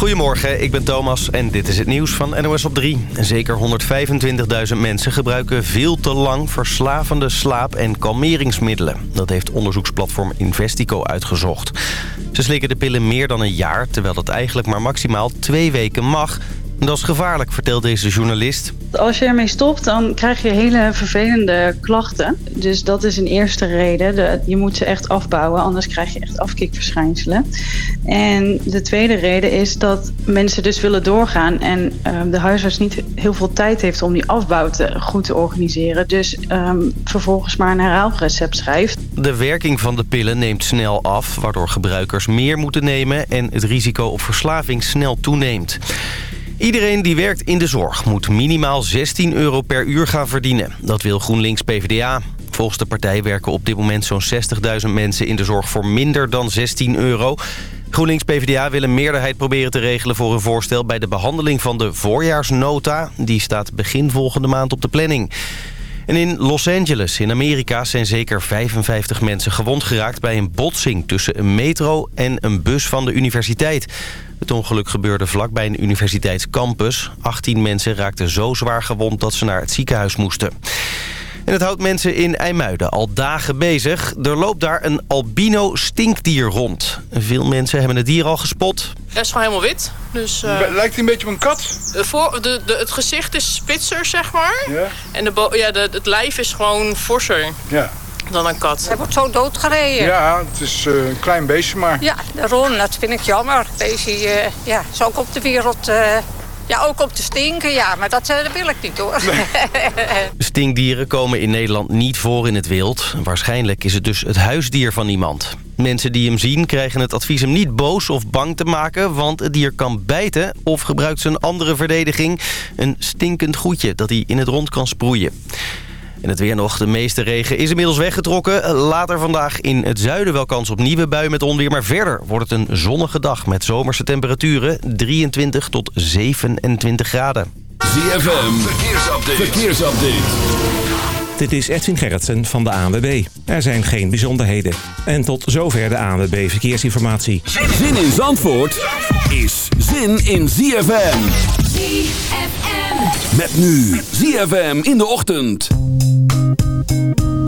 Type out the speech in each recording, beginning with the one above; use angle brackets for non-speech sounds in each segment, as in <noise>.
Goedemorgen, ik ben Thomas en dit is het nieuws van NOS op 3. Zeker 125.000 mensen gebruiken veel te lang verslavende slaap- en kalmeringsmiddelen. Dat heeft onderzoeksplatform Investico uitgezocht. Ze slikken de pillen meer dan een jaar, terwijl dat eigenlijk maar maximaal twee weken mag... Dat is gevaarlijk, vertelt deze journalist. Als je ermee stopt, dan krijg je hele vervelende klachten. Dus dat is een eerste reden. je moet ze echt afbouwen, anders krijg je echt afkikverschijnselen. En de tweede reden is dat mensen dus willen doorgaan... en ehm, de huisarts niet heel veel tijd heeft om die afbouw te, goed te organiseren. Dus um, vervolgens maar een herhaalrecept schrijft. De werking van de pillen neemt snel af... waardoor gebruikers meer moeten nemen... en het risico op verslaving snel toeneemt. Iedereen die werkt in de zorg moet minimaal 16 euro per uur gaan verdienen. Dat wil GroenLinks PvdA. Volgens de partij werken op dit moment zo'n 60.000 mensen in de zorg voor minder dan 16 euro. GroenLinks PvdA wil een meerderheid proberen te regelen voor een voorstel... bij de behandeling van de voorjaarsnota. Die staat begin volgende maand op de planning. En in Los Angeles in Amerika zijn zeker 55 mensen gewond geraakt... bij een botsing tussen een metro en een bus van de universiteit. Het ongeluk gebeurde vlakbij een universiteitscampus. 18 mensen raakten zo zwaar gewond dat ze naar het ziekenhuis moesten. En het houdt mensen in IJmuiden al dagen bezig. Er loopt daar een albino stinkdier rond. Veel mensen hebben het dier al gespot. Hij is gewoon helemaal wit. Dus, uh, Lijkt hij een beetje op een kat? Voor, de, de, het gezicht is spitser, zeg maar. Ja. En de, ja, de, het lijf is gewoon forser. Ja dan een kat. Hij wordt zo doodgereden. Ja, het is uh, een klein beestje maar. Ja, daarom. Dat vind ik jammer. Beestje uh, ja, is ook op de wereld... Uh, ja, ook op te stinken, ja, maar dat, dat wil ik niet hoor. <laughs> Stinkdieren komen in Nederland niet voor in het wild. Waarschijnlijk is het dus het huisdier van iemand. Mensen die hem zien krijgen het advies hem niet boos of bang te maken... want het dier kan bijten of gebruikt zijn andere verdediging... een stinkend goedje dat hij in het rond kan sproeien. En het weer nog. De meeste regen is inmiddels weggetrokken. Later vandaag in het zuiden wel kans op nieuwe buien met onweer. Maar verder wordt het een zonnige dag met zomerse temperaturen. 23 tot 27 graden. ZFM, verkeersupdate. verkeersupdate. Dit is Edwin Gerritsen van de ANWB. Er zijn geen bijzonderheden. En tot zover de ANWB Verkeersinformatie. Zin in Zandvoort is zin in ZFM. ZFM. Met nu ZFM in de ochtend. Fall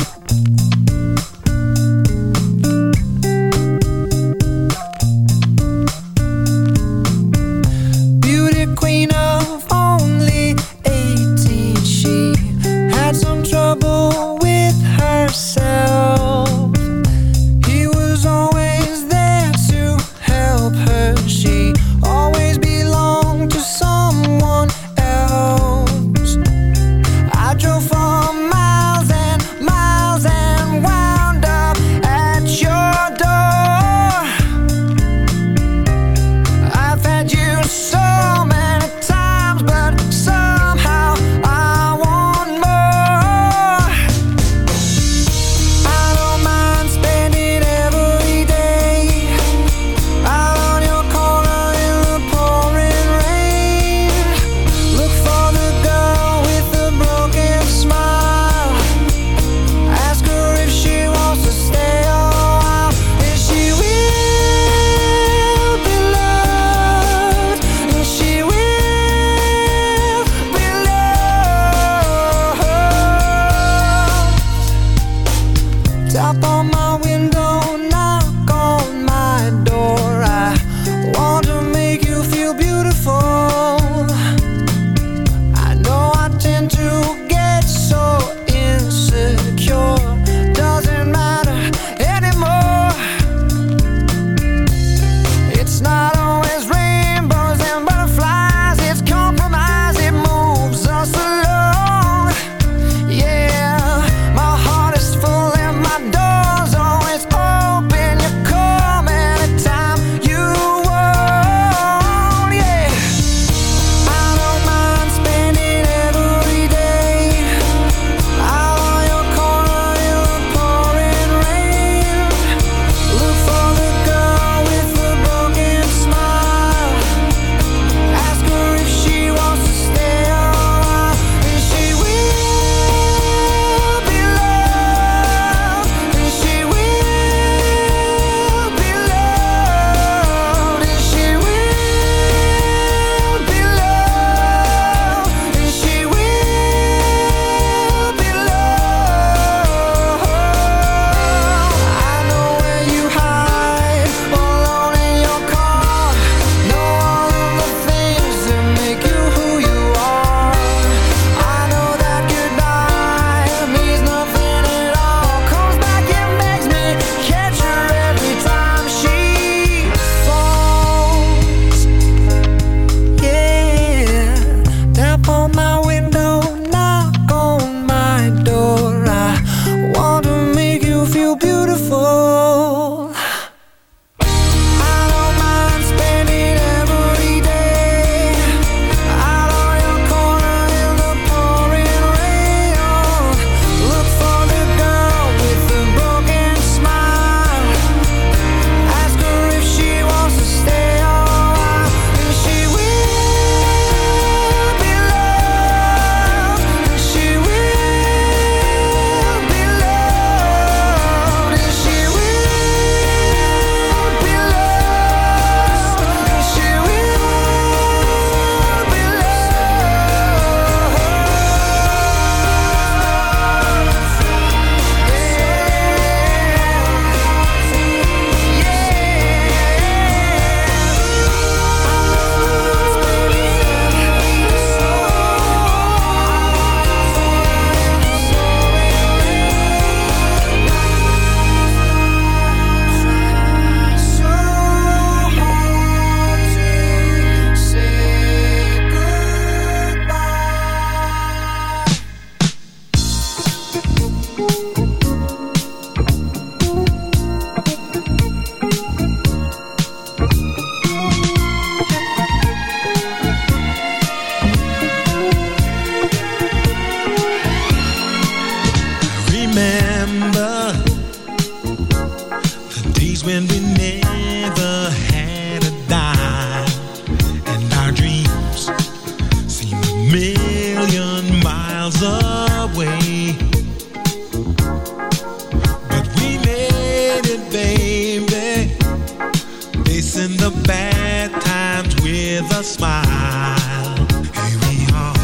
with a smile. Here we are,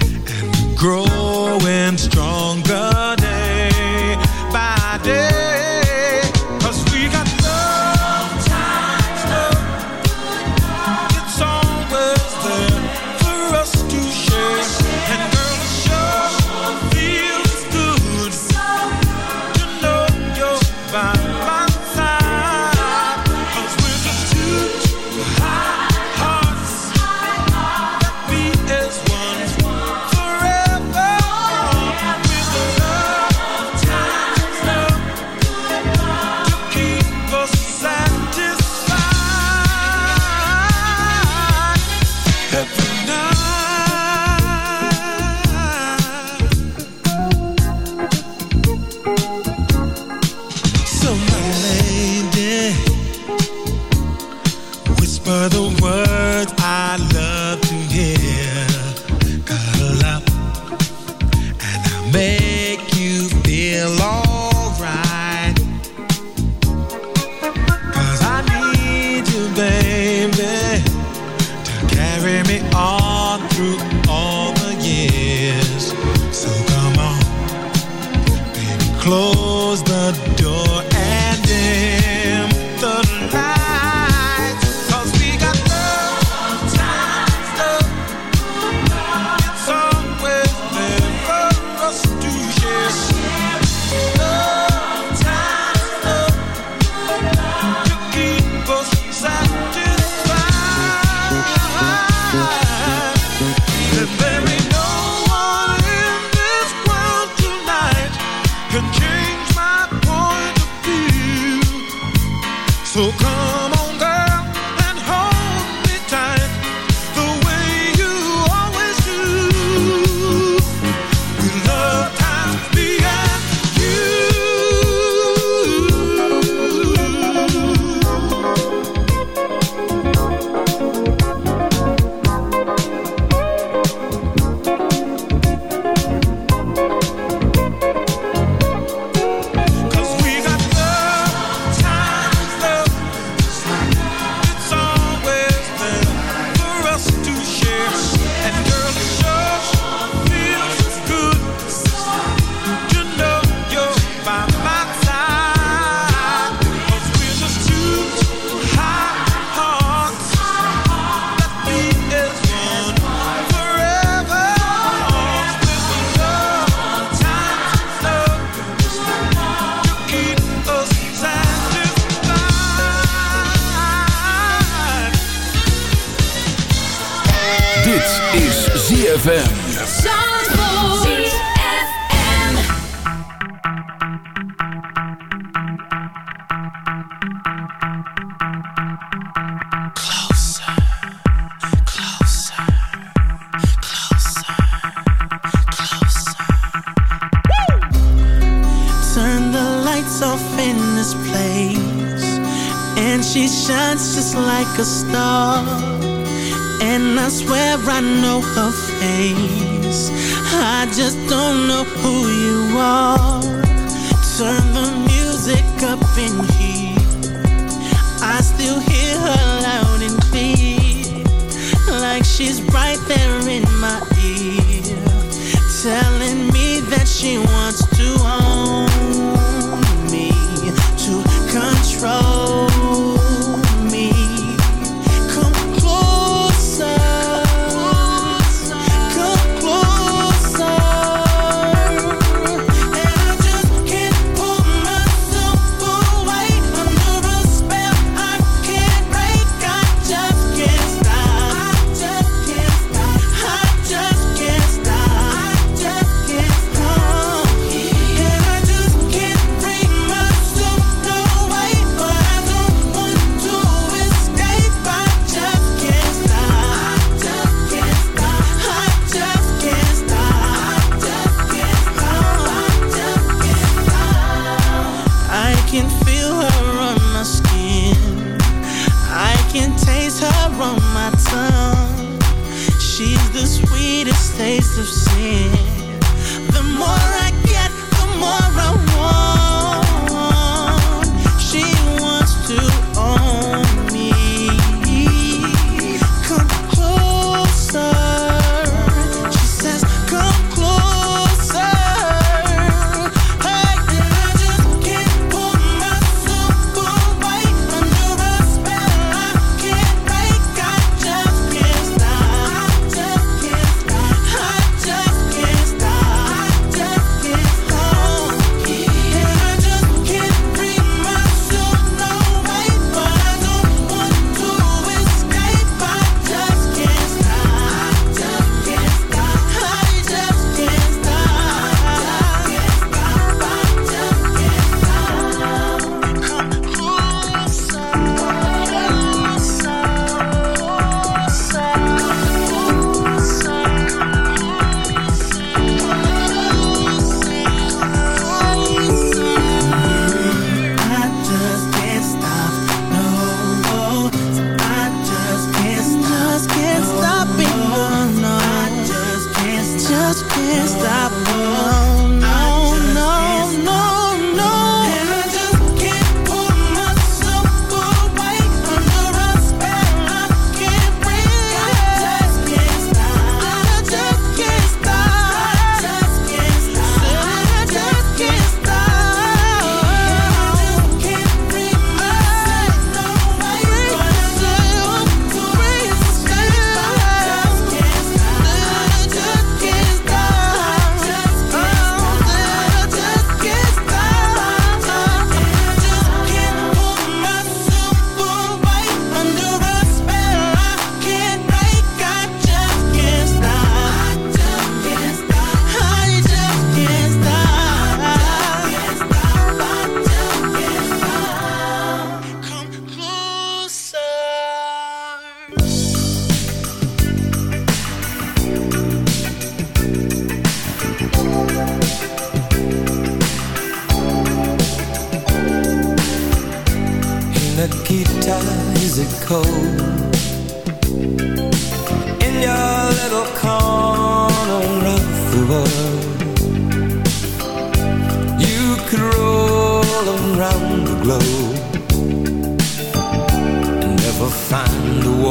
and we're growing stronger. So come. she's right there in my ear, telling me that she wants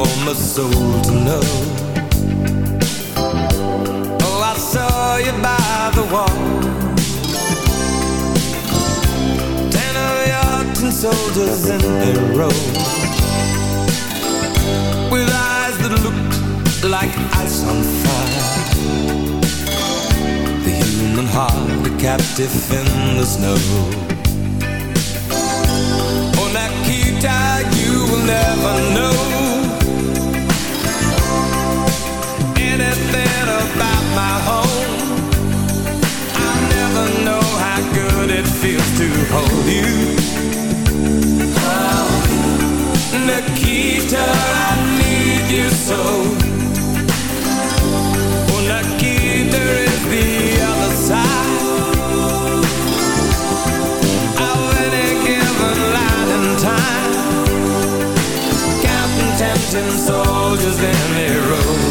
a warmer soul to know. Oh, I saw you by the wall. Ten of your ten soldiers in a row. With eyes that looked like ice on fire. The human heart, a captive in the snow. Oh, Nikita, you will never know my home. I'll never know how good it feels to hold you. Oh, Nikita, I need you so. Oh, Nikita is the other side. Of any given time. Soldiers in a row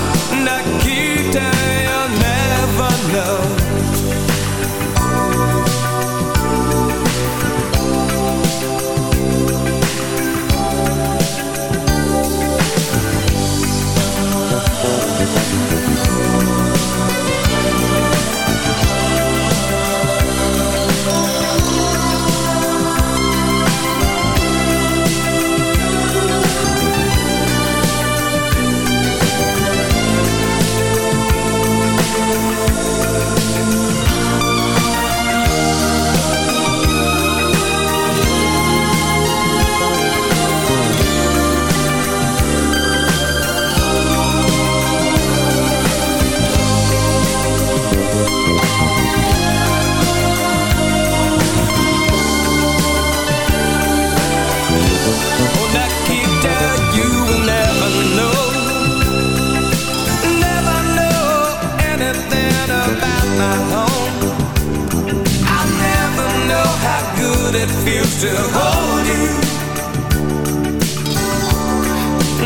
my home. I'll never know how good it feels to hold you.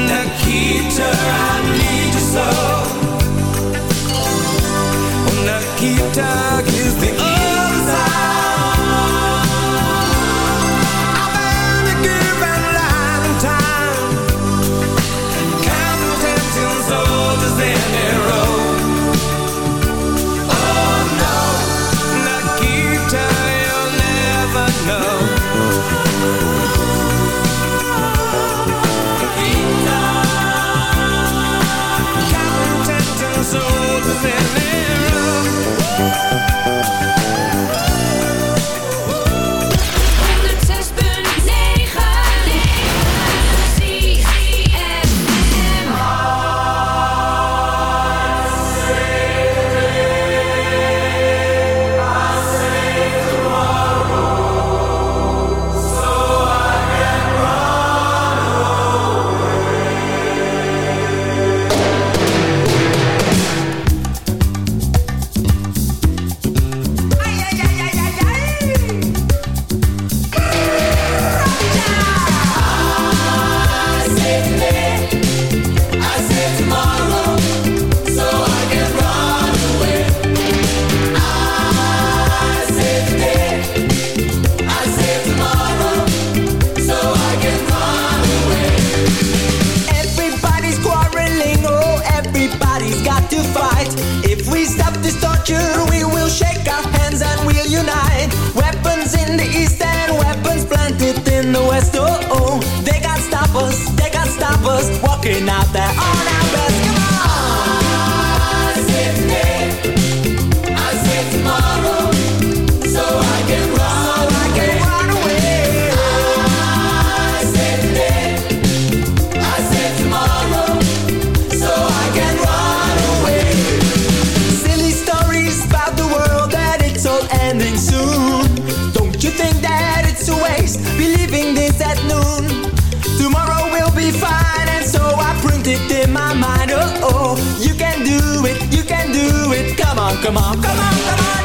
Nikita, I need you so. Nikita, is the really fine, and so I print it in my mind. Oh, oh, you can do it, you can do it. Come on, come on, come on, come on.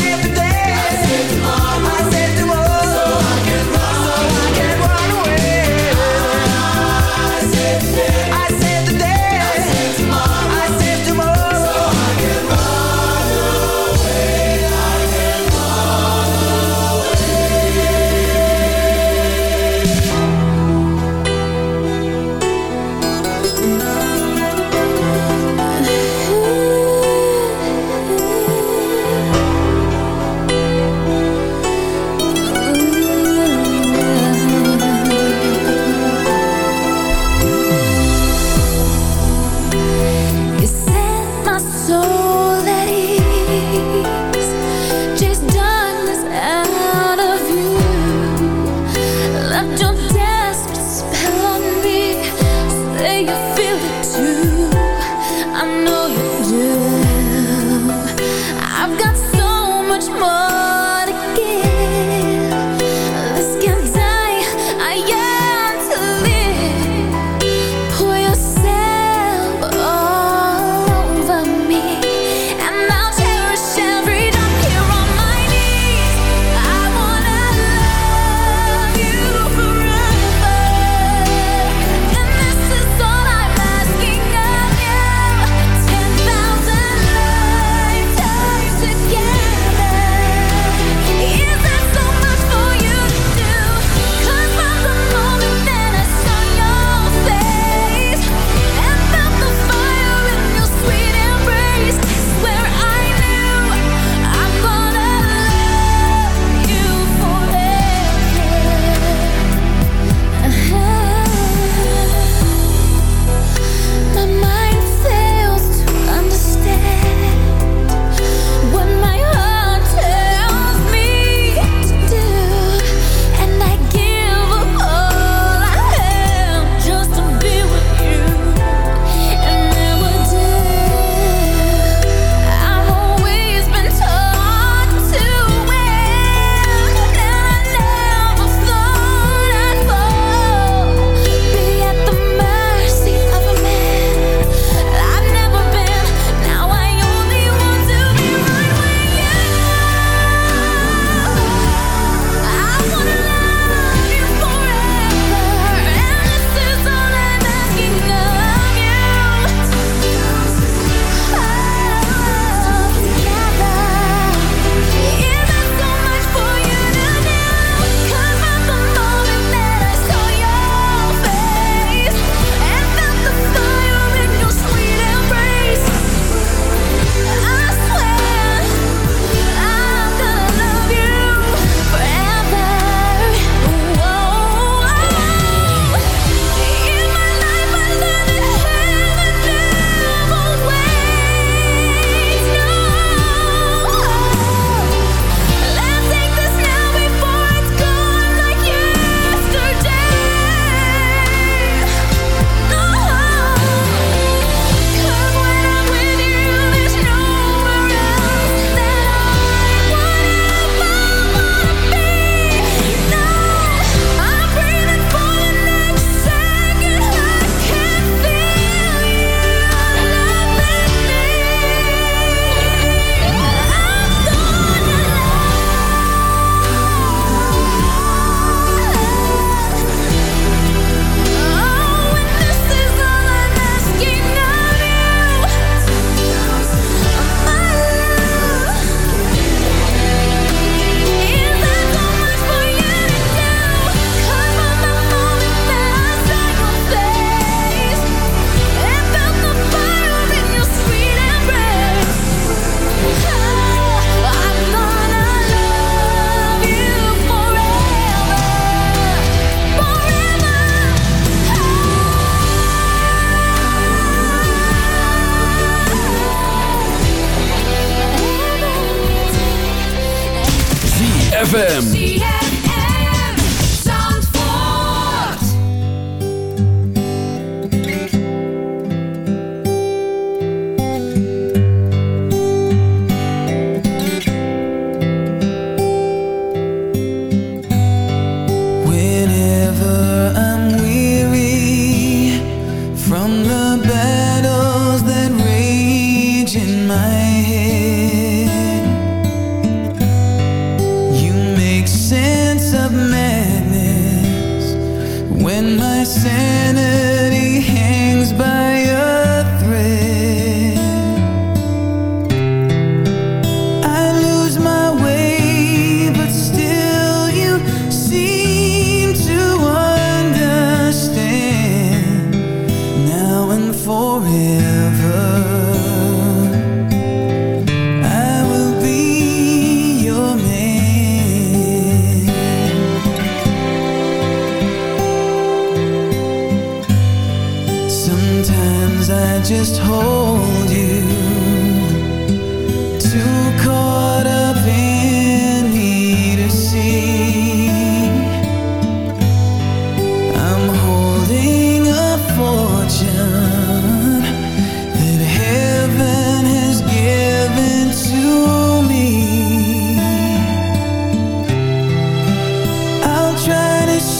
ZFM.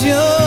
Try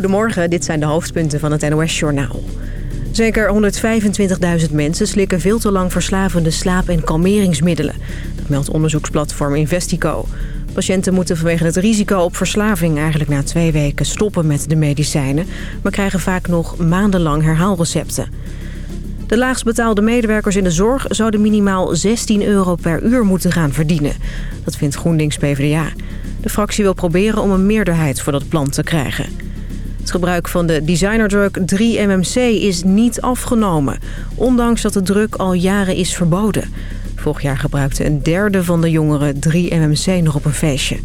Goedemorgen, dit zijn de hoofdpunten van het NOS-journaal. Zeker 125.000 mensen slikken veel te lang verslavende slaap- en kalmeringsmiddelen. Dat meldt onderzoeksplatform Investico. Patiënten moeten vanwege het risico op verslaving eigenlijk na twee weken stoppen met de medicijnen... maar krijgen vaak nog maandenlang herhaalrecepten. De laagst betaalde medewerkers in de zorg zouden minimaal 16 euro per uur moeten gaan verdienen. Dat vindt GroenLinks PvdA. De fractie wil proberen om een meerderheid voor dat plan te krijgen. Het gebruik van de designerdrug 3-MMC is niet afgenomen, ondanks dat de druk al jaren is verboden. Vorig jaar gebruikte een derde van de jongeren 3-MMC nog op een feestje.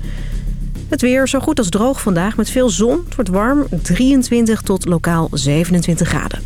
Het weer zo goed als droog vandaag met veel zon. Het wordt warm, 23 tot lokaal 27 graden.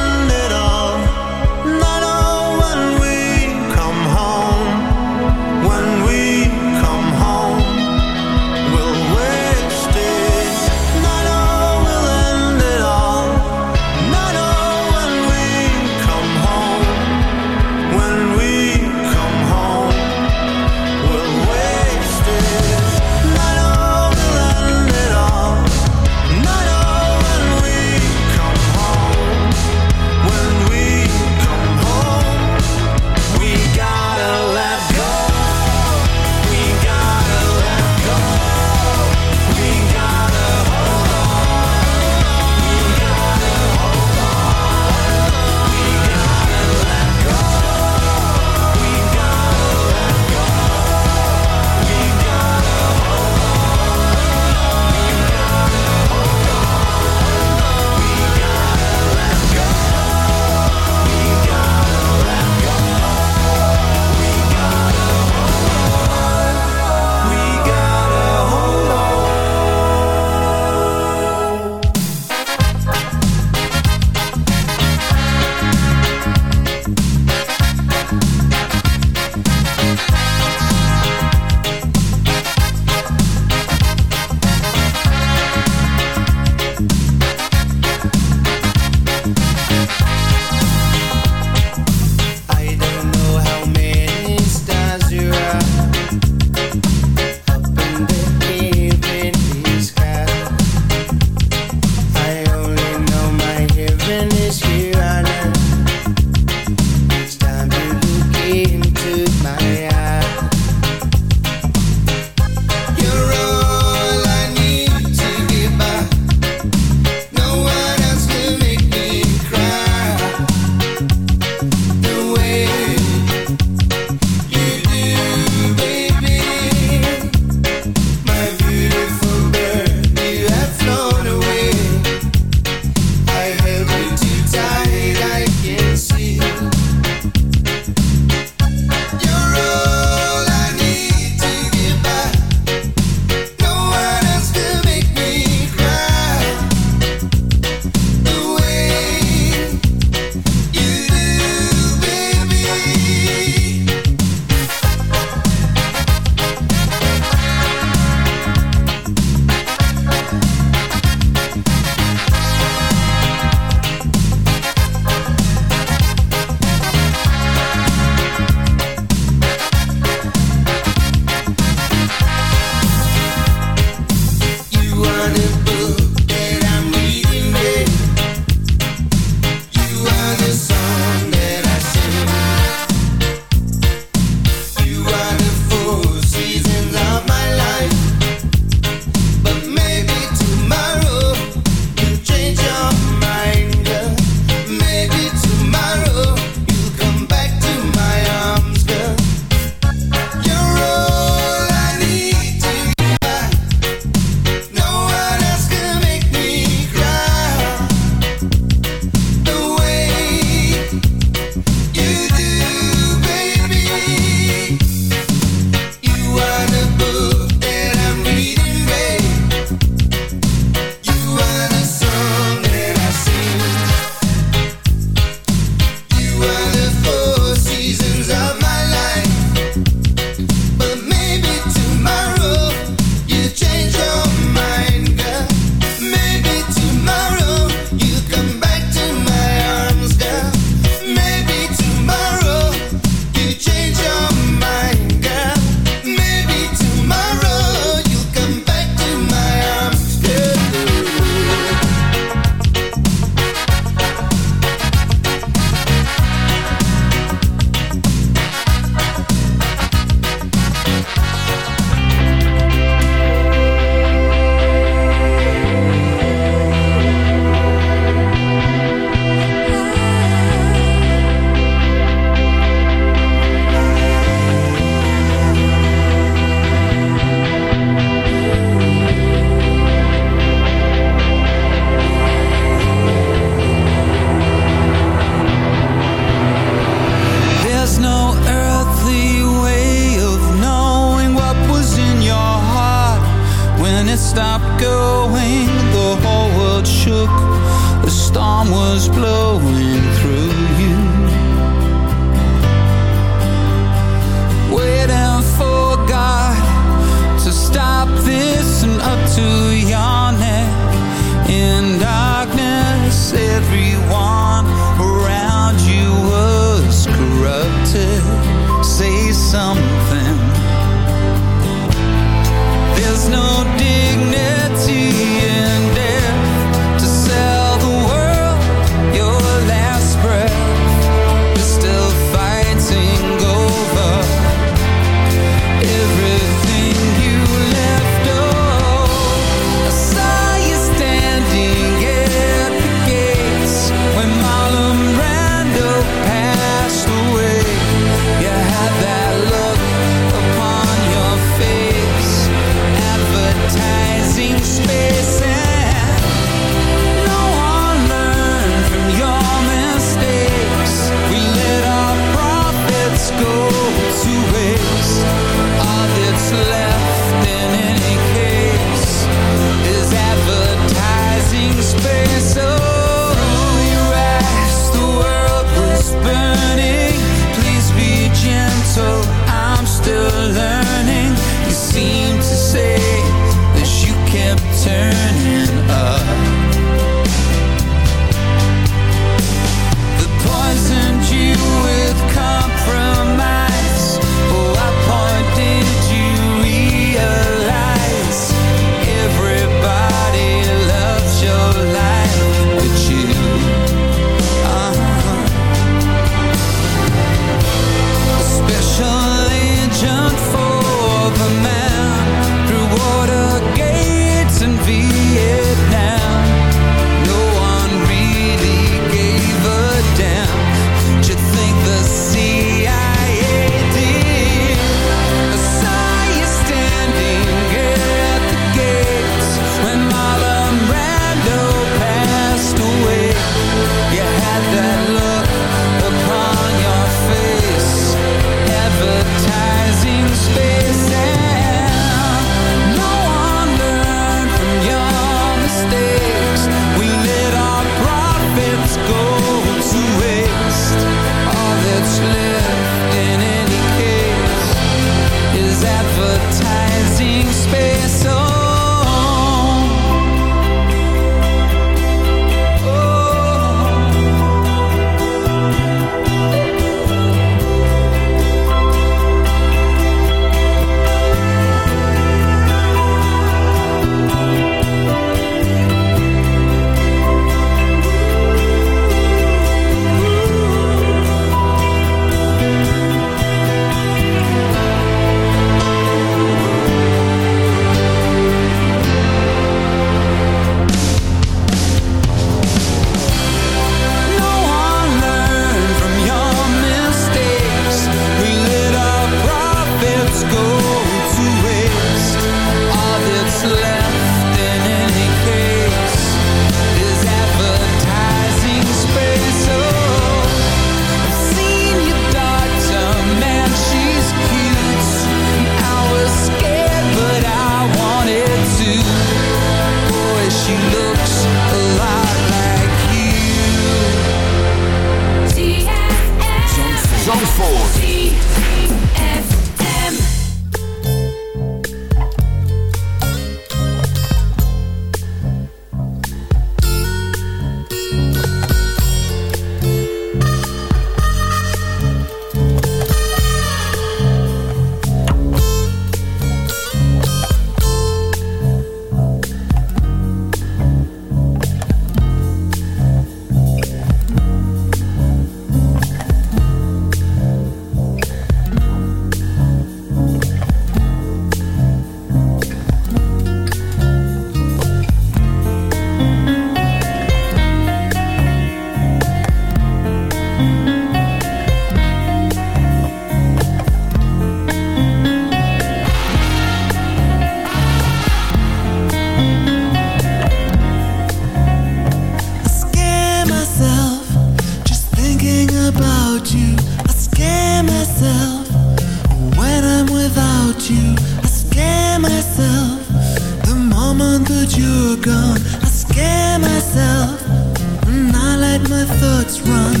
run,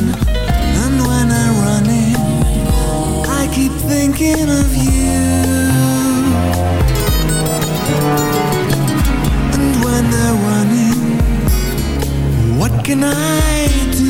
and when I'm running, I keep thinking of you. And when they're running, what can I do?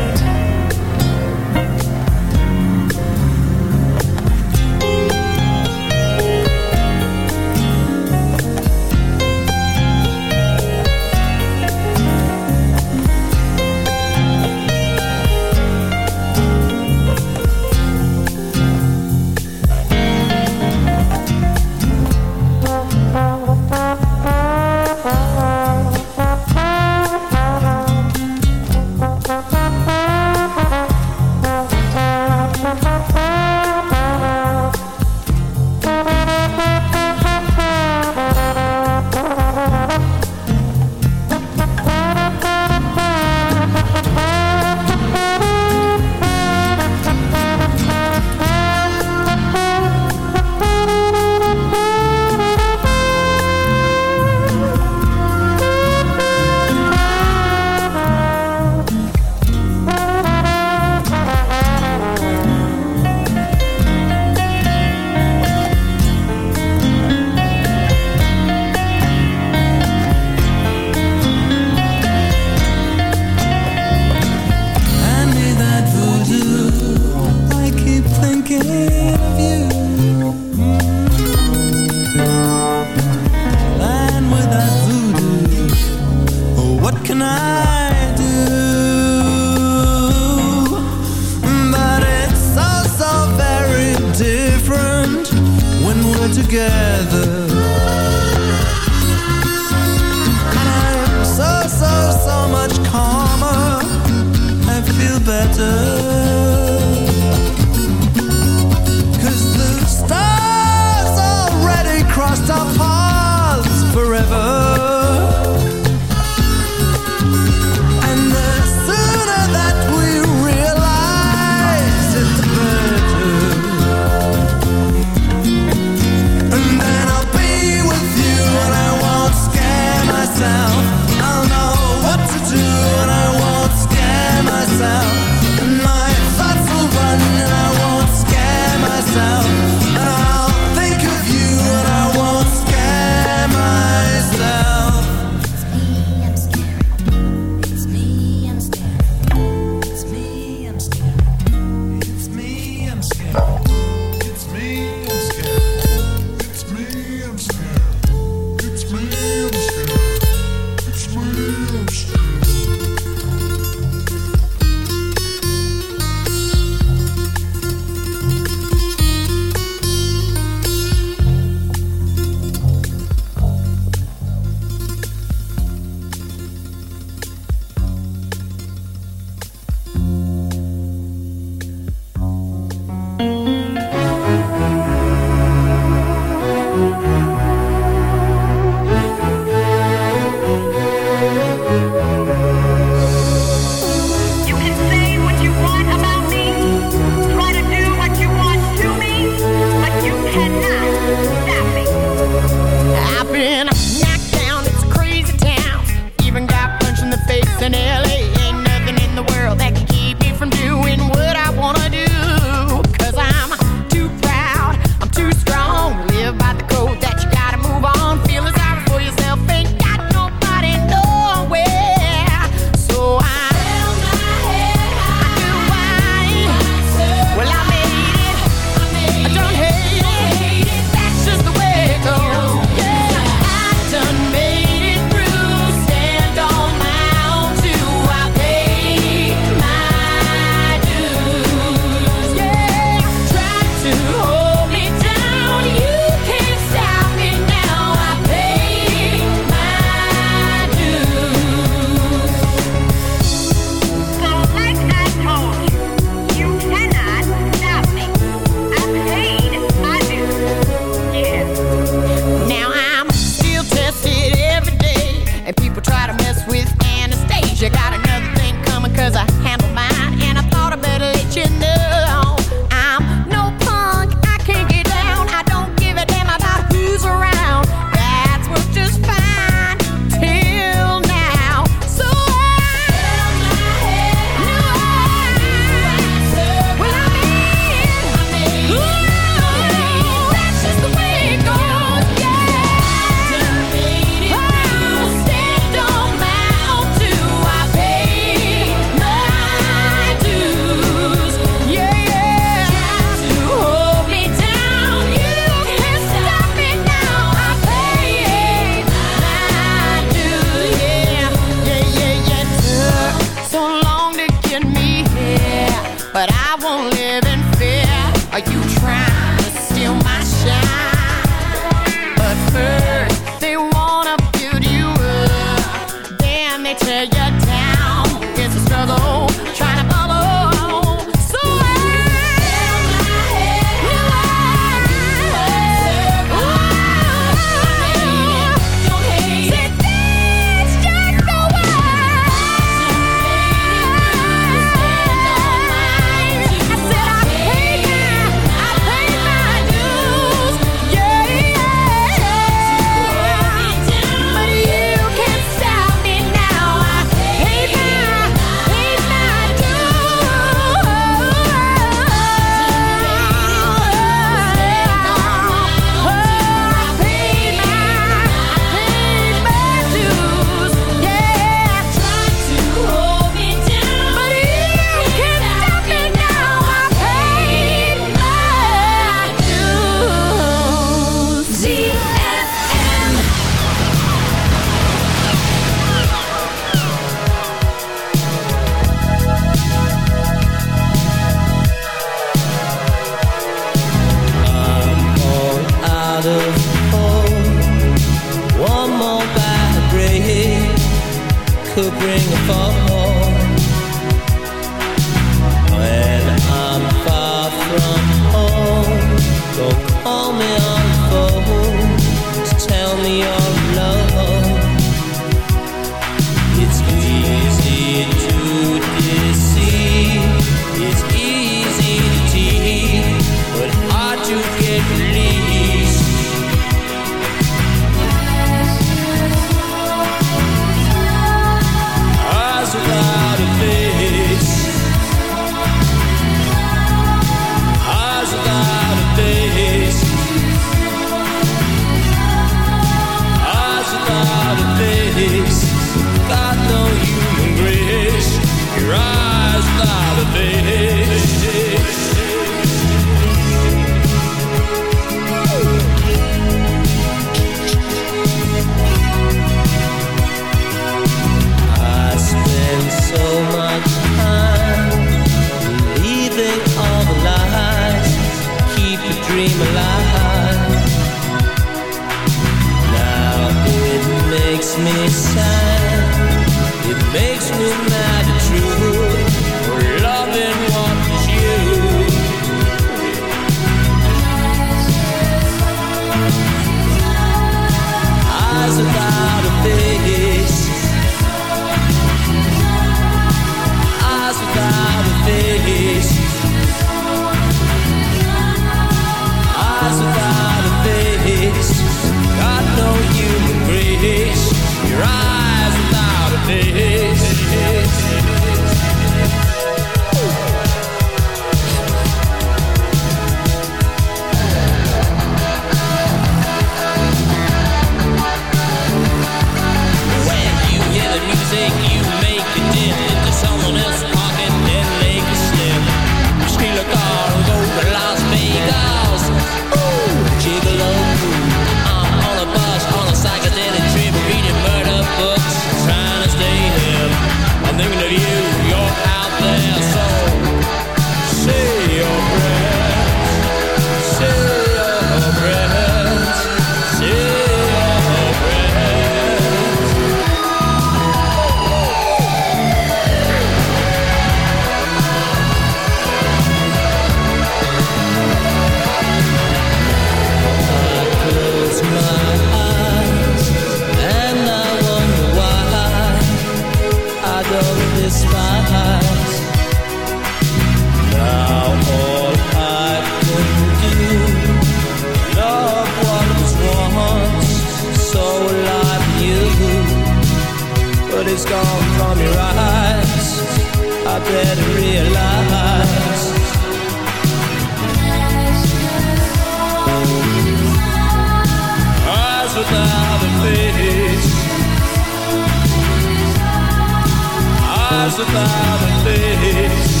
Eyes without a face.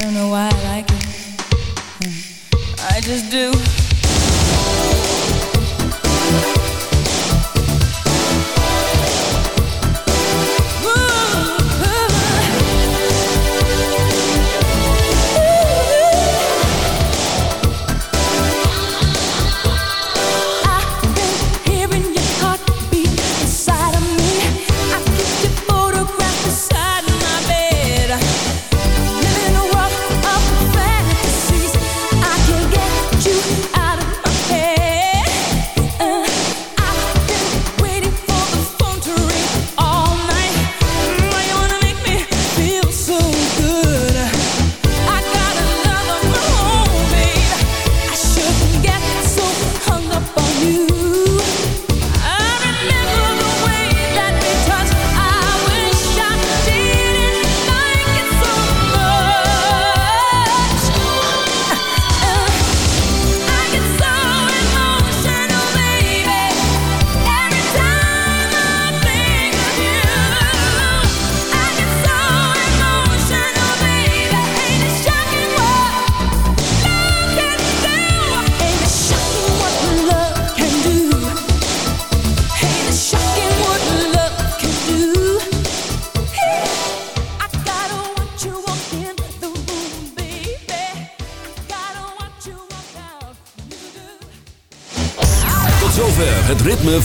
don't know why I like it. I just do.